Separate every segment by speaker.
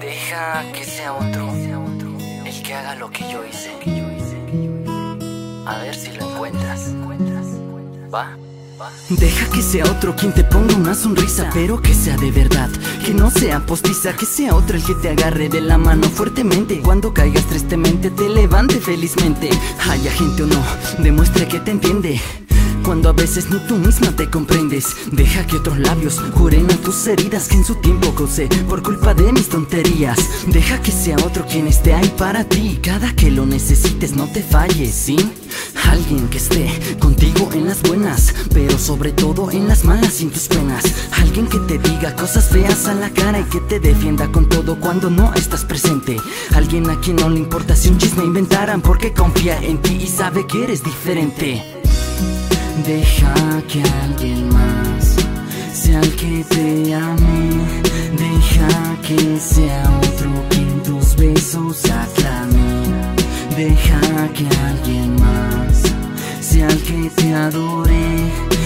Speaker 1: Deja que sea otro el que haga lo que yo hice. A ver si lo encuentras. Va.
Speaker 2: Deja que sea otro quien te ponga una sonrisa, pero que sea de verdad, que no sea postiza, que sea otro el que te agarre de la mano fuertemente. Cuando caigas tristemente, te levante felizmente. Haya gente o no, demuestre que te entiende. Cuando a veces ni tú misma te comprendes Deja que otros labios juren a tus heridas Que en su tiempo causé por culpa de mis tonterías. Deja que sea otro quien esté ahí para ti. Cada que lo necesites no te falles, ¿sí? Alguien que esté contigo en las buenas Pero sobre todo en las malas en tus penas. Alguien que te diga cosas feas a la cara Y que te defienda con todo cuando no estás presente. Alguien a quien no le importa si un chisme inventaran Porque confía en ti y sabe que eres diferente Deja que alguien más sea el que te ame. Deja que sea otro quien tus besos aclame. Deja que alguien más sea el que te adore.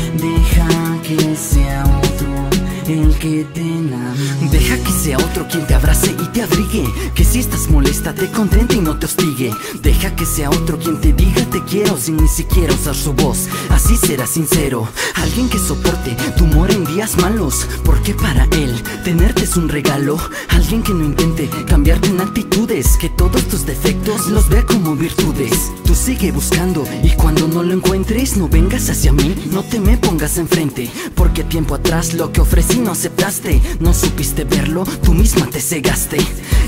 Speaker 2: Sea otro quien te abrace y te abrigue. Que si estás molesta te contente y no te hostigue. Deja que sea otro quien te diga te quiero sin ni siquiera usar su voz. Así será sincero. Alguien que soporte tu humor en días malos. Porque para él tenerte es un regalo. Alguien que no intente cambiarte en actitudes. Que todos tus defectos los vea como virtudes. Tú sigue buscando y cuando no lo encuentres no vengas hacia mí. No te me pongas enfrente. Porque tiempo atrás lo que ofrecí no aceptaste. No supiste verlo, tú misma te cegaste.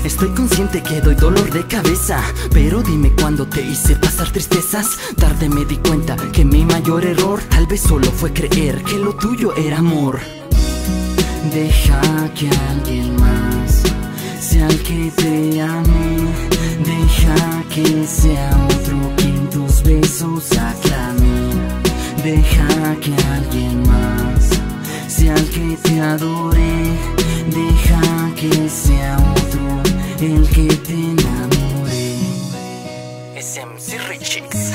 Speaker 2: Estoy consciente que doy dolor de cabeza. Pero dime cuándo te hice pasar tristezas. Tarde me di cuenta que mi mayor error tal vez solo fue creer que lo tuyo era amor. Deja que alguien más sea el que te ame. Deja que sea otro quien tus besos aclame. Deja que alguien más sea el que te adore. Deja que sea otro el que te enamore.
Speaker 1: SMC Richix.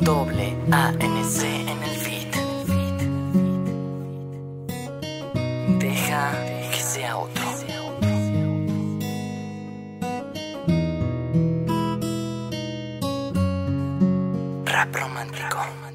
Speaker 1: Doble ANC en el beat. Deja que sea otro. Rap romántico.